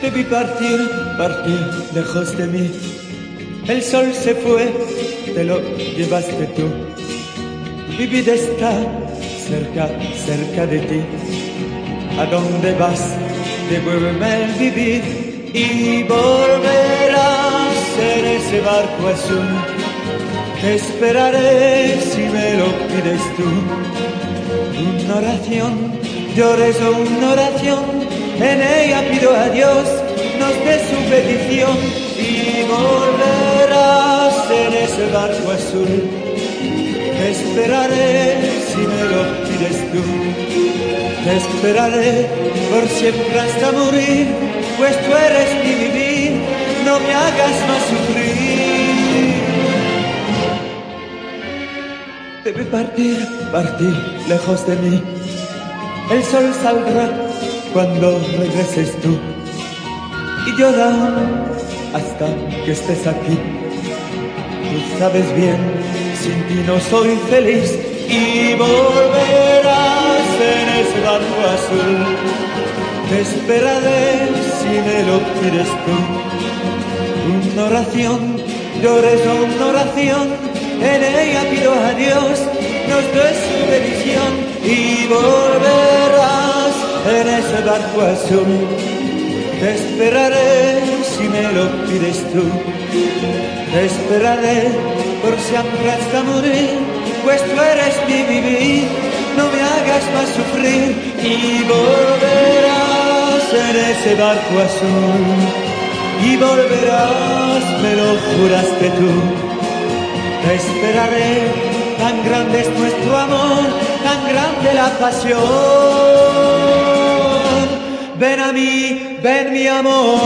Te vi partir, partir lejos de mí. El sol se fue, te lo llevaste tú. Mi vida está cerca, cerca de ti. ¿A dónde vas? Devuélveme el vivir y volverás en ese barco azul. Te esperaré si me lo pides tú. Una oración, rezo una oración, en ella pido a Dios y volverás en ese barco azul. Te esperaré si me lo pides tú. Te esperaré por siempre hasta morir, pues tú eres mi vivir, no me hagas más sufrir. Debe partir, partir lejos de mí. El sol saldrá cuando regreses tú. Y llora hasta que estés aquí. Tú sabes bien, sin ti no soy feliz y volverás en ese barco azul. Te esperaré si me lo pides tú. Una oración, rezo una oración, en ella pido a Dios nos dé su bendición y volverás en ese barco azul. Te esperaré si me lo pides tú. Te esperaré por siempre hasta morir, pues tú eres mi vivir. No me hagas más sufrir y volverás en ese barco azul. Y volverás, me lo juraste tú. Te esperaré, tan grande es nuestro amor, tan grande la pasión ven a mí, ven mi amor.